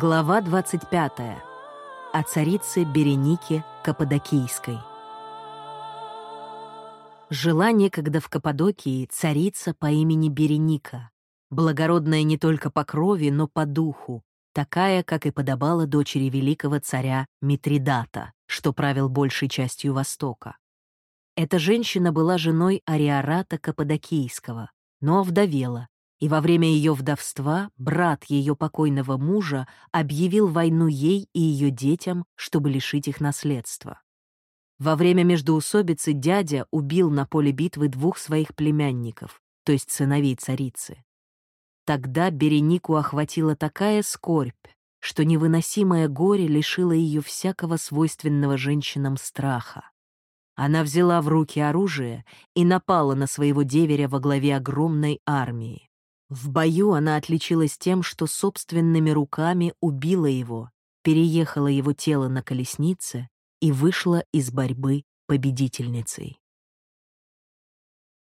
Глава 25. О царице Беренике Каппадокийской. Жила некогда в Каппадокии царица по имени Береника, благородная не только по крови, но по духу, такая, как и подобала дочери великого царя Митридата, что правил большей частью Востока. Эта женщина была женой Ариарата Каппадокийского, но овдовела, и во время ее вдовства брат ее покойного мужа объявил войну ей и ее детям, чтобы лишить их наследства. Во время междоусобицы дядя убил на поле битвы двух своих племянников, то есть сыновей царицы. Тогда Беренику охватила такая скорбь, что невыносимое горе лишило ее всякого свойственного женщинам страха. Она взяла в руки оружие и напала на своего деверя во главе огромной армии. В бою она отличилась тем, что собственными руками убила его, переехала его тело на колеснице и вышла из борьбы победительницей.